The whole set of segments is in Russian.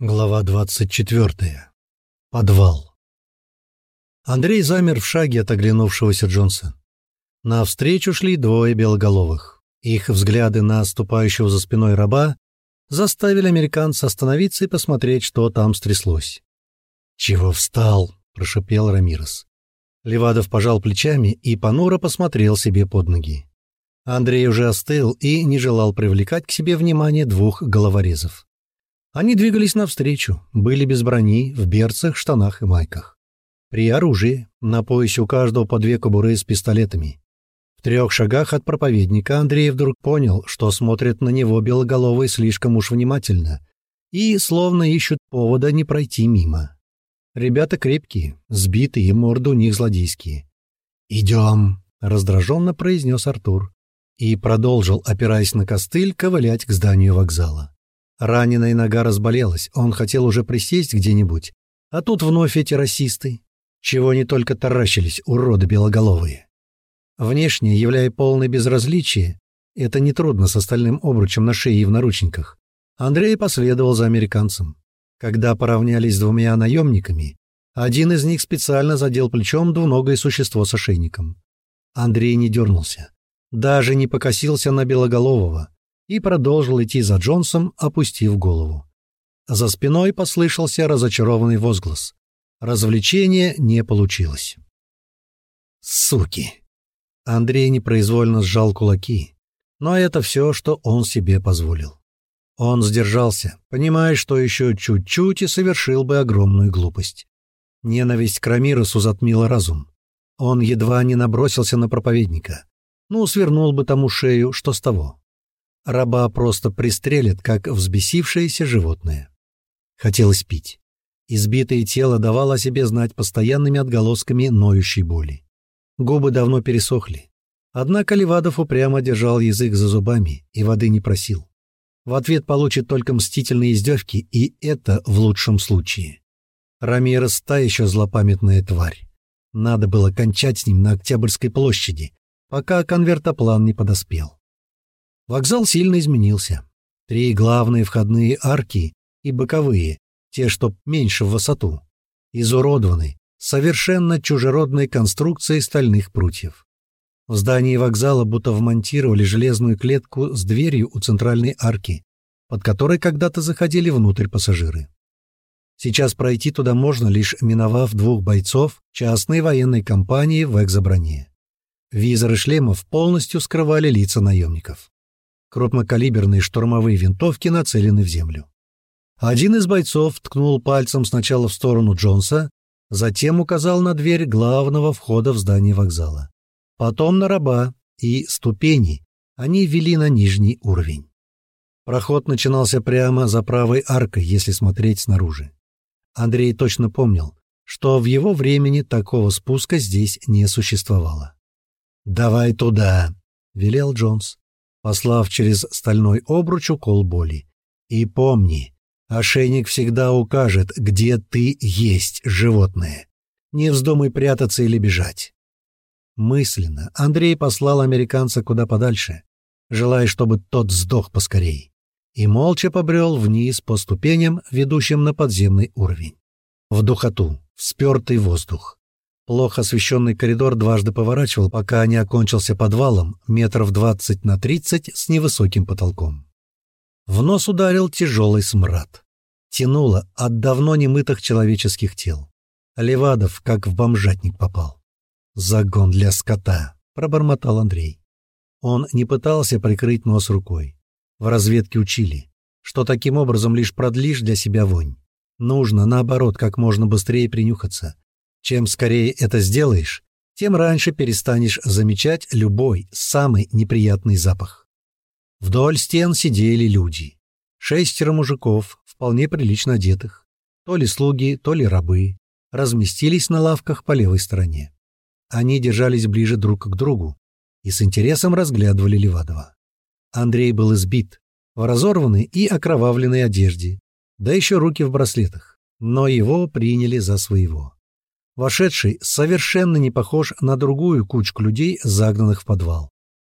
Глава 24. Подвал. Андрей замер в шаге от оглянувшегося Джонса. Навстречу шли двое белоголовых. Их взгляды на ступающего за спиной раба заставили американца остановиться и посмотреть, что там стряслось. «Чего встал?» — прошипел Рамирес. Левадов пожал плечами и понуро посмотрел себе под ноги. Андрей уже остыл и не желал привлекать к себе внимание двух головорезов. Они двигались навстречу, были без брони, в берцах, штанах и майках. При оружии, на поясе у каждого по две кобуры с пистолетами. В трех шагах от проповедника Андрей вдруг понял, что смотрят на него белоголовые слишком уж внимательно и словно ищут повода не пройти мимо. Ребята крепкие, сбитые, морды у них злодейские. «Идем», — раздраженно произнес Артур и продолжил, опираясь на костыль, ковылять к зданию вокзала. Раненая нога разболелась, он хотел уже присесть где-нибудь. А тут вновь эти расисты. Чего они только таращились, уроды белоголовые. Внешне, являя полное безразличие, это нетрудно с остальным обручем на шее и в наручниках, Андрей последовал за американцем. Когда поравнялись с двумя наемниками, один из них специально задел плечом двуногое существо с ошейником. Андрей не дернулся, даже не покосился на белоголового, и продолжил идти за Джонсом, опустив голову. За спиной послышался разочарованный возглас. Развлечение не получилось. «Суки!» Андрей непроизвольно сжал кулаки, но это все, что он себе позволил. Он сдержался, понимая, что еще чуть-чуть и совершил бы огромную глупость. Ненависть к Рамиросу затмила разум. Он едва не набросился на проповедника. Ну, свернул бы тому шею, что с того раба просто пристрелят, как взбесившееся животное. Хотелось пить. Избитое тело давало о себе знать постоянными отголосками ноющей боли. Губы давно пересохли. Однако Левадов упрямо держал язык за зубами и воды не просил. В ответ получит только мстительные издевки, и это в лучшем случае. Рамирес та еще злопамятная тварь. Надо было кончать с ним на Октябрьской площади, пока конвертоплан не подоспел. Вокзал сильно изменился. Три главные входные арки и боковые, те, что меньше в высоту, изуродованы совершенно чужеродной конструкцией стальных прутьев. В здании вокзала будто вмонтировали железную клетку с дверью у центральной арки, под которой когда-то заходили внутрь пассажиры. Сейчас пройти туда можно, лишь миновав двух бойцов частной военной компании в экзоброне. Визоры шлемов полностью скрывали лица наемников. Крупнокалиберные штурмовые винтовки нацелены в землю. Один из бойцов ткнул пальцем сначала в сторону Джонса, затем указал на дверь главного входа в здание вокзала. Потом на раба и ступени они вели на нижний уровень. Проход начинался прямо за правой аркой, если смотреть снаружи. Андрей точно помнил, что в его времени такого спуска здесь не существовало. «Давай туда», — велел Джонс послав через стальной обруч укол боли. «И помни, ошейник всегда укажет, где ты есть животное. Не вздумай прятаться или бежать». Мысленно Андрей послал американца куда подальше, желая, чтобы тот сдох поскорей, и молча побрел вниз по ступеням, ведущим на подземный уровень. В духоту, в спертый воздух. Плохо освещенный коридор дважды поворачивал, пока не окончился подвалом метров двадцать на тридцать с невысоким потолком. В нос ударил тяжелый смрад. Тянуло от давно немытых человеческих тел. Левадов как в бомжатник попал. «Загон для скота», — пробормотал Андрей. Он не пытался прикрыть нос рукой. В разведке учили, что таким образом лишь продлишь для себя вонь. Нужно, наоборот, как можно быстрее принюхаться, чем скорее это сделаешь, тем раньше перестанешь замечать любой самый неприятный запах. Вдоль стен сидели люди. Шестеро мужиков, вполне прилично одетых. То ли слуги, то ли рабы. Разместились на лавках по левой стороне. Они держались ближе друг к другу и с интересом разглядывали Левадова. Андрей был избит, в разорванной и окровавленной одежде, да еще руки в браслетах, но его приняли за своего. Вошедший совершенно не похож на другую кучку людей, загнанных в подвал.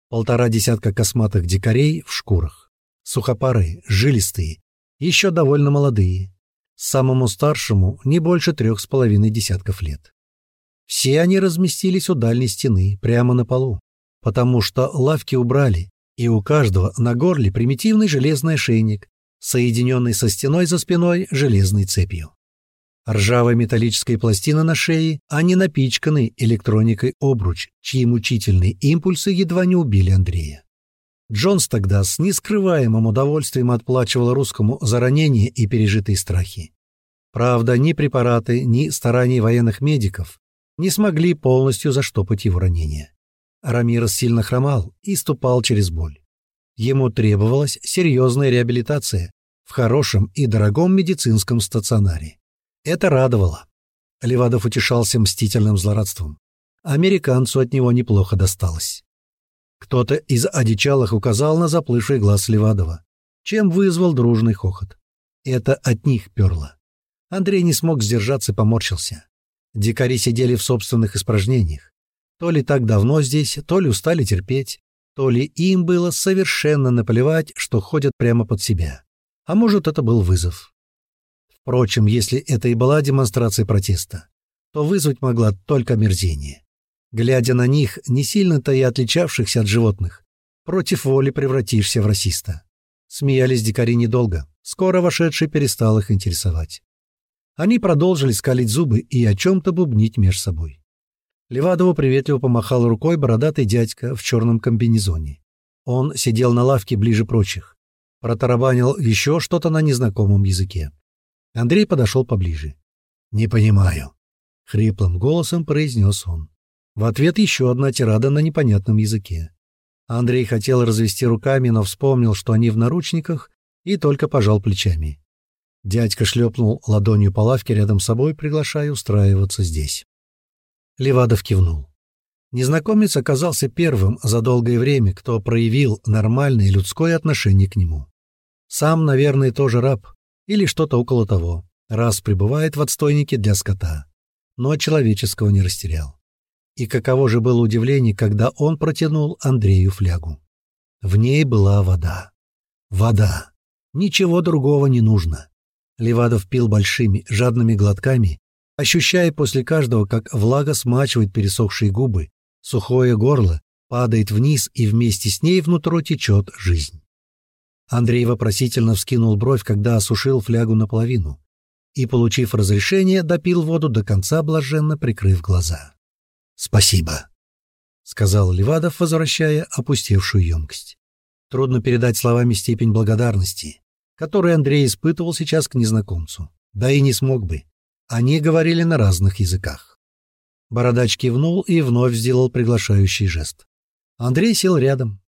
Полтора десятка косматых дикарей в шкурах. Сухопарые, жилистые, еще довольно молодые. самому старшему не больше трех с половиной десятков лет. Все они разместились у дальней стены, прямо на полу, потому что лавки убрали, и у каждого на горле примитивный железный ошейник, соединенный со стеной за спиной железной цепью. Ржавая металлическая пластина на шее, а не напичканный электроникой обруч, чьи мучительные импульсы едва не убили Андрея. Джонс тогда с нескрываемым удовольствием отплачивал русскому за ранения и пережитые страхи. Правда, ни препараты, ни старания военных медиков не смогли полностью заштопать его ранение. Рамирос сильно хромал и ступал через боль. Ему требовалась серьезная реабилитация в хорошем и дорогом медицинском стационаре. Это радовало. Левадов утешался мстительным злорадством. Американцу от него неплохо досталось. Кто-то из одичалых указал на заплывший глаз Левадова, чем вызвал дружный хохот. Это от них перло. Андрей не смог сдержаться и поморщился. Дикари сидели в собственных испражнениях. То ли так давно здесь, то ли устали терпеть, то ли им было совершенно наплевать, что ходят прямо под себя. А может, это был вызов. Впрочем, если это и была демонстрация протеста, то вызвать могла только мерзение. Глядя на них, не сильно-то и отличавшихся от животных, против воли превратишься в расиста. Смеялись дикари недолго, скоро вошедший перестал их интересовать. Они продолжили скалить зубы и о чем-то бубнить меж собой. Левадову приветливо помахал рукой бородатый дядька в черном комбинезоне. Он сидел на лавке ближе прочих. Протарабанил еще что-то на незнакомом языке. Андрей подошел поближе. «Не понимаю», — хриплым голосом произнес он. В ответ еще одна тирада на непонятном языке. Андрей хотел развести руками, но вспомнил, что они в наручниках, и только пожал плечами. Дядька шлепнул ладонью по лавке рядом с собой, приглашая устраиваться здесь. Левадов кивнул. Незнакомец оказался первым за долгое время, кто проявил нормальное людское отношение к нему. Сам, наверное, тоже раб, или что-то около того, раз пребывает в отстойнике для скота, но человеческого не растерял. И каково же было удивление, когда он протянул Андрею флягу. В ней была вода. Вода. Ничего другого не нужно. Левадов пил большими, жадными глотками, ощущая после каждого, как влага смачивает пересохшие губы, сухое горло падает вниз, и вместе с ней внутрь течет жизнь. Андрей вопросительно вскинул бровь, когда осушил флягу наполовину, и, получив разрешение, допил воду до конца, блаженно прикрыв глаза. «Спасибо», — сказал Левадов, возвращая опустевшую емкость. Трудно передать словами степень благодарности, которую Андрей испытывал сейчас к незнакомцу. Да и не смог бы. Они говорили на разных языках. Бородач кивнул и вновь сделал приглашающий жест. Андрей сел рядом,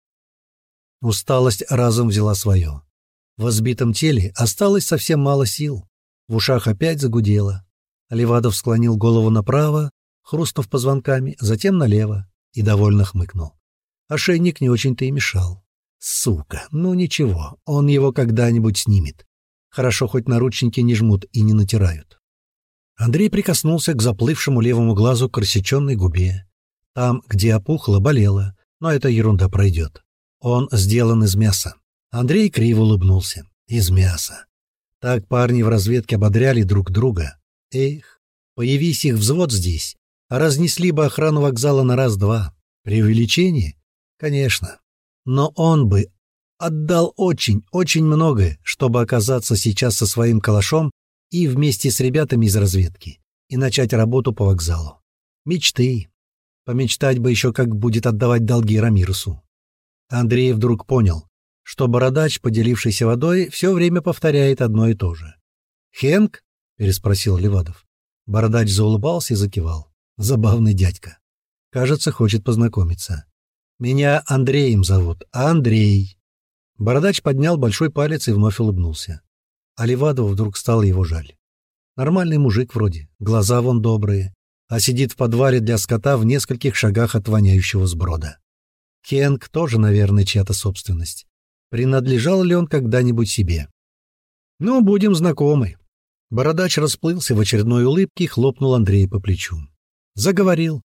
Усталость разом взяла свое. В избитом теле осталось совсем мало сил. В ушах опять загудело. Левадов склонил голову направо, хрустнув позвонками, затем налево и довольно хмыкнул. Ошейник не очень-то и мешал. Сука, ну ничего, он его когда-нибудь снимет. Хорошо, хоть наручники не жмут и не натирают. Андрей прикоснулся к заплывшему левому глазу к губе. Там, где опухло, болело, но эта ерунда пройдет. Он сделан из мяса. Андрей криво улыбнулся. Из мяса. Так парни в разведке ободряли друг друга. Эх, появись их взвод здесь, а разнесли бы охрану вокзала на раз-два. Преувеличение? Конечно. Но он бы отдал очень, очень многое, чтобы оказаться сейчас со своим калашом и вместе с ребятами из разведки и начать работу по вокзалу. Мечты. Помечтать бы еще, как будет отдавать долги Рамирусу. Андрей вдруг понял, что бородач, поделившийся водой, все время повторяет одно и то же. «Хенк?» — переспросил Левадов. Бородач заулыбался и закивал. Забавный дядька. Кажется, хочет познакомиться. «Меня Андреем зовут. Андрей!» Бородач поднял большой палец и вновь улыбнулся. А Левадову вдруг стало его жаль. Нормальный мужик вроде, глаза вон добрые, а сидит в подвале для скота в нескольких шагах от воняющего сброда. Кенг тоже, наверное, чья-то собственность. Принадлежал ли он когда-нибудь себе? Ну, будем знакомы. Бородач расплылся в очередной улыбке и хлопнул Андрея по плечу. Заговорил.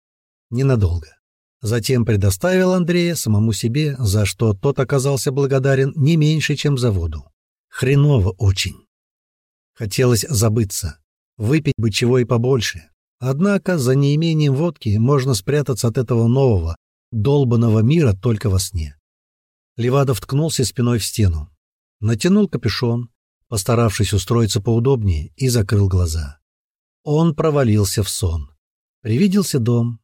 Ненадолго. Затем предоставил Андрея самому себе, за что тот оказался благодарен не меньше, чем за воду. Хреново очень. Хотелось забыться, выпить бы чего и побольше. Однако за неимением водки можно спрятаться от этого нового, долбанного мира только во сне. Левадов ткнулся спиной в стену, натянул капюшон, постаравшись устроиться поудобнее, и закрыл глаза. Он провалился в сон. Привиделся дом.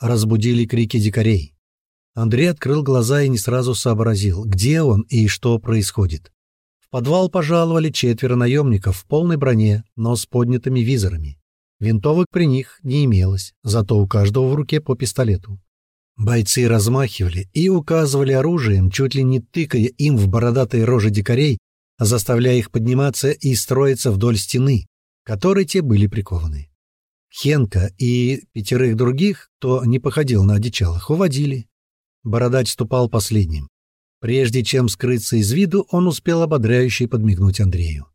Разбудили крики дикарей. Андрей открыл глаза и не сразу сообразил, где он и что происходит. В подвал пожаловали четверо наемников в полной броне, но с поднятыми визорами. Винтовок при них не имелось, зато у каждого в руке по пистолету. Бойцы размахивали и указывали оружием, чуть ли не тыкая им в бородатые рожи дикарей, заставляя их подниматься и строиться вдоль стены, которой те были прикованы. Хенка и пятерых других, кто не походил на одичалых, уводили. Бородач ступал последним. Прежде чем скрыться из виду, он успел ободряюще подмигнуть Андрею.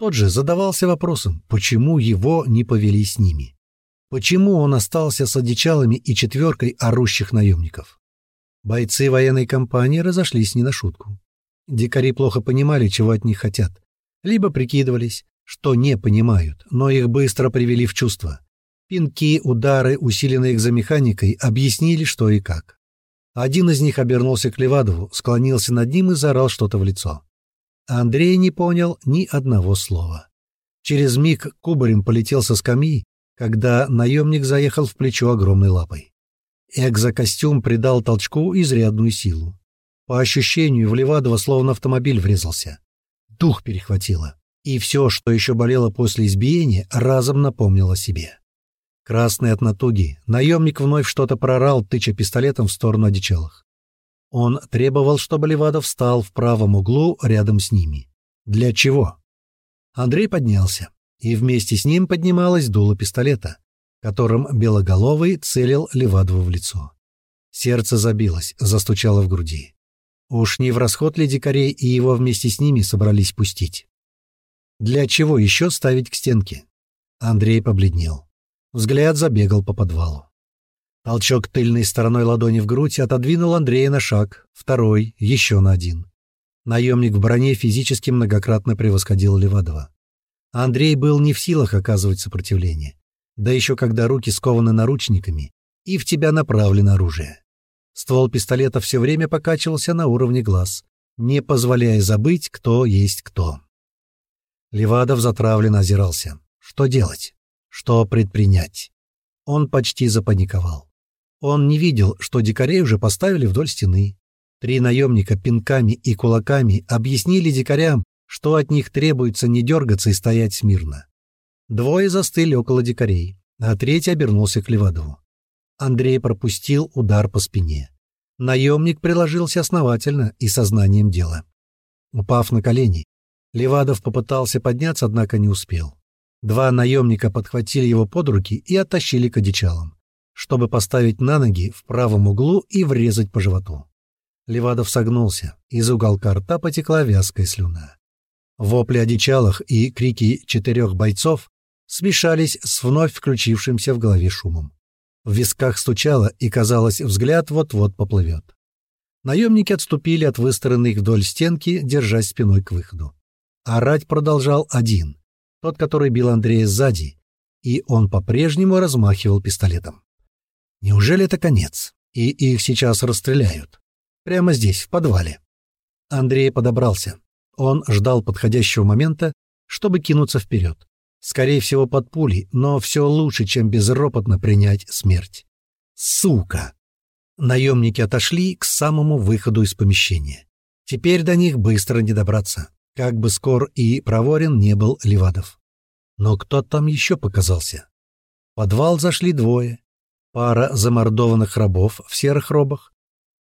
Тот же задавался вопросом, почему его не повели с ними. Почему он остался с одичалами и четверкой орущих наемников? Бойцы военной компании разошлись не на шутку. Дикари плохо понимали, чего от них хотят. Либо прикидывались, что не понимают, но их быстро привели в чувство. Пинки, удары, усиленные экзомеханикой, объяснили, что и как. Один из них обернулся к Левадову, склонился над ним и заорал что-то в лицо. Андрей не понял ни одного слова. Через миг кубарем полетел со скамьи, когда наемник заехал в плечо огромной лапой. Экзокостюм придал толчку изрядную силу. По ощущению, в Левадова словно автомобиль врезался. Дух перехватило, и все, что еще болело после избиения, разом напомнило себе. Красный от натуги, наемник вновь что-то прорал, тыча пистолетом в сторону одичалых. Он требовал, чтобы Левадов встал в правом углу рядом с ними. Для чего? Андрей поднялся, и вместе с ним поднималась дуло пистолета, которым Белоголовый целил Левадову в лицо. Сердце забилось, застучало в груди. Уж не в расход ли дикарей и его вместе с ними собрались пустить? Для чего еще ставить к стенке? Андрей побледнел. Взгляд забегал по подвалу. Толчок тыльной стороной ладони в грудь отодвинул Андрея на шаг, второй — еще на один. Наемник в броне физически многократно превосходил Левадова. Андрей был не в силах оказывать сопротивление. Да еще когда руки скованы наручниками, и в тебя направлено оружие. Ствол пистолета все время покачивался на уровне глаз, не позволяя забыть, кто есть кто. Левадов затравленно озирался. Что делать? Что предпринять? Он почти запаниковал. Он не видел, что дикарей уже поставили вдоль стены. Три наемника пинками и кулаками объяснили дикарям, что от них требуется не дергаться и стоять смирно. Двое застыли около дикарей, а третий обернулся к Левадову. Андрей пропустил удар по спине. Наемник приложился основательно и сознанием дела. Упав на колени, Левадов попытался подняться, однако не успел. Два наемника подхватили его под руки и оттащили к одичалам чтобы поставить на ноги в правом углу и врезать по животу. Левадов согнулся, из уголка рта потекла вязкая слюна. Вопли одичалых и крики четырех бойцов смешались с вновь включившимся в голове шумом. В висках стучало, и, казалось, взгляд вот-вот поплывет. Наемники отступили от выстроенных вдоль стенки, держась спиной к выходу. Орать продолжал один, тот, который бил Андрея сзади, и он по-прежнему размахивал пистолетом. Неужели это конец? И их сейчас расстреляют? Прямо здесь, в подвале. Андрей подобрался. Он ждал подходящего момента, чтобы кинуться вперед. Скорее всего, под пулей, но все лучше, чем безропотно принять смерть. Сука! Наемники отошли к самому выходу из помещения. Теперь до них быстро не добраться, как бы скор и проворен не был Левадов. Но кто там еще показался? В подвал зашли двое, Пара замордованных рабов в серых робах.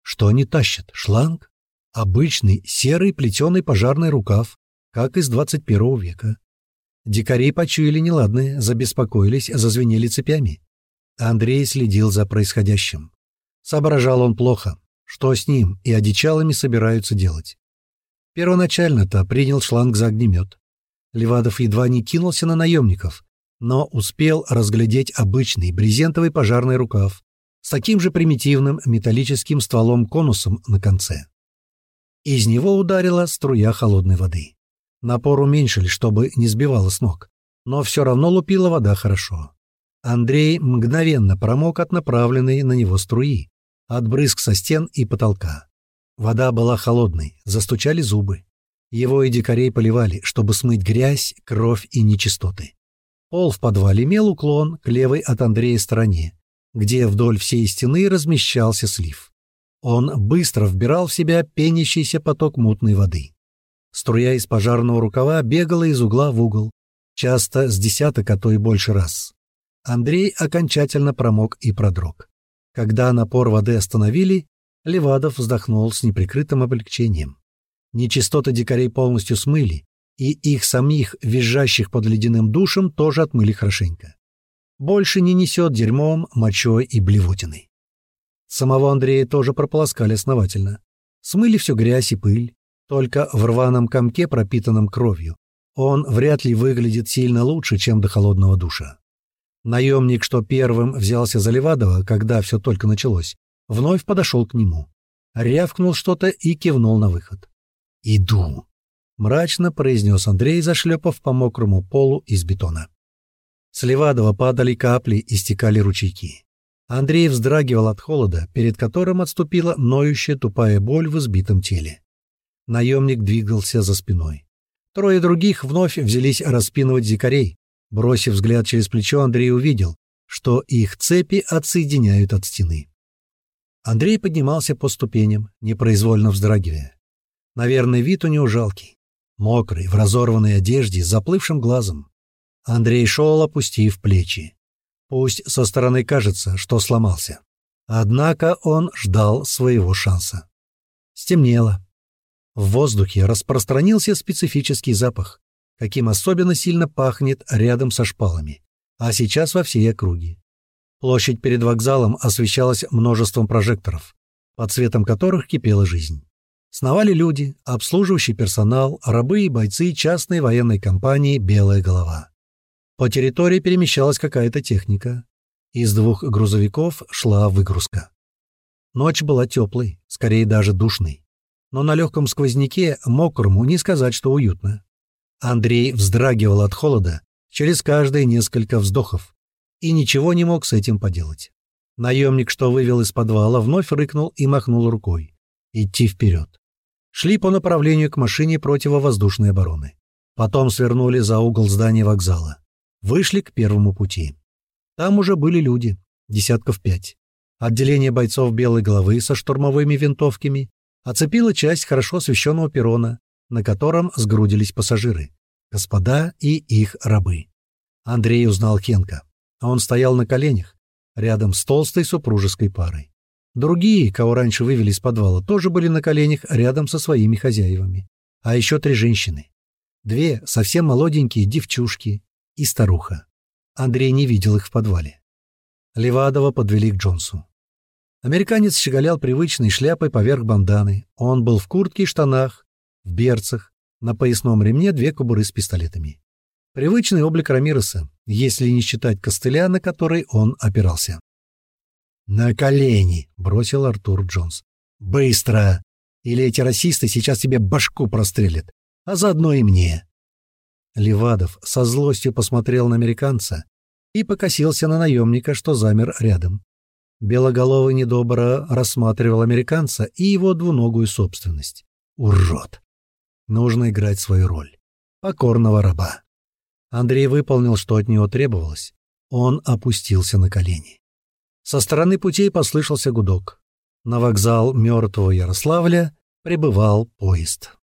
Что они тащат? Шланг? Обычный серый плетеный пожарный рукав, как из 21 века. Дикари почуяли неладное, забеспокоились, зазвенели цепями. Андрей следил за происходящим. Соображал он плохо, что с ним и одичалами собираются делать. Первоначально-то принял шланг за огнемет. Левадов едва не кинулся на наемников, но успел разглядеть обычный брезентовый пожарный рукав с таким же примитивным металлическим стволом-конусом на конце. Из него ударила струя холодной воды. Напор уменьшили, чтобы не сбивало с ног. Но все равно лупила вода хорошо. Андрей мгновенно промок от направленной на него струи, от брызг со стен и потолка. Вода была холодной, застучали зубы. Его и дикарей поливали, чтобы смыть грязь, кровь и нечистоты. Пол в подвале имел уклон к левой от Андрея стороне, где вдоль всей стены размещался слив. Он быстро вбирал в себя пенящийся поток мутной воды. Струя из пожарного рукава бегала из угла в угол, часто с десяток, а то и больше раз. Андрей окончательно промок и продрог. Когда напор воды остановили, Левадов вздохнул с неприкрытым облегчением. Нечистоты дикарей полностью смыли, и их самих, визжащих под ледяным душем, тоже отмыли хорошенько. Больше не несет дерьмом, мочой и блевотиной. Самого Андрея тоже прополоскали основательно. Смыли всю грязь и пыль, только в рваном комке, пропитанном кровью. Он вряд ли выглядит сильно лучше, чем до холодного душа. Наемник, что первым взялся за Левадова, когда все только началось, вновь подошел к нему. Рявкнул что-то и кивнул на выход. «Иду», — мрачно произнес Андрей, зашлепав по мокрому полу из бетона. С Левадова падали капли и стекали ручейки. Андрей вздрагивал от холода, перед которым отступила ноющая тупая боль в избитом теле. Наемник двигался за спиной. Трое других вновь взялись распинывать дикарей. Бросив взгляд через плечо, Андрей увидел, что их цепи отсоединяют от стены. Андрей поднимался по ступеням, непроизвольно вздрагивая. Наверное, вид у него жалкий. Мокрый, в разорванной одежде, с заплывшим глазом. Андрей шел, опустив плечи. Пусть со стороны кажется, что сломался. Однако он ждал своего шанса. Стемнело. В воздухе распространился специфический запах, каким особенно сильно пахнет рядом со шпалами, а сейчас во всей округе. Площадь перед вокзалом освещалась множеством прожекторов, под светом которых кипела жизнь. Сновали люди, обслуживающий персонал, рабы и бойцы частной военной компании «Белая голова». По территории перемещалась какая-то техника. Из двух грузовиков шла выгрузка. Ночь была теплой, скорее даже душной. Но на легком сквозняке, мокрому, не сказать, что уютно. Андрей вздрагивал от холода через каждые несколько вздохов и ничего не мог с этим поделать. Наемник, что вывел из подвала, вновь рыкнул и махнул рукой. Идти вперед шли по направлению к машине противовоздушной обороны. Потом свернули за угол здания вокзала. Вышли к первому пути. Там уже были люди, десятков пять. Отделение бойцов белой головы со штурмовыми винтовками оцепило часть хорошо освещенного перрона, на котором сгрудились пассажиры, господа и их рабы. Андрей узнал Хенка. Он стоял на коленях, рядом с толстой супружеской парой. Другие, кого раньше вывели из подвала, тоже были на коленях рядом со своими хозяевами. А еще три женщины. Две совсем молоденькие девчушки и старуха. Андрей не видел их в подвале. Левадова подвели к Джонсу. Американец щеголял привычной шляпой поверх банданы. Он был в куртке и штанах, в берцах, на поясном ремне две кобуры с пистолетами. Привычный облик Рамиреса, если не считать костыля, на который он опирался. «На колени!» — бросил Артур Джонс. «Быстро! Или эти расисты сейчас тебе башку прострелят, а заодно и мне!» Левадов со злостью посмотрел на американца и покосился на наемника, что замер рядом. Белоголовый недобро рассматривал американца и его двуногую собственность. Урод! Нужно играть свою роль. Покорного раба. Андрей выполнил, что от него требовалось. Он опустился на колени. Со стороны путей послышался гудок. На вокзал мертвого Ярославля прибывал поезд.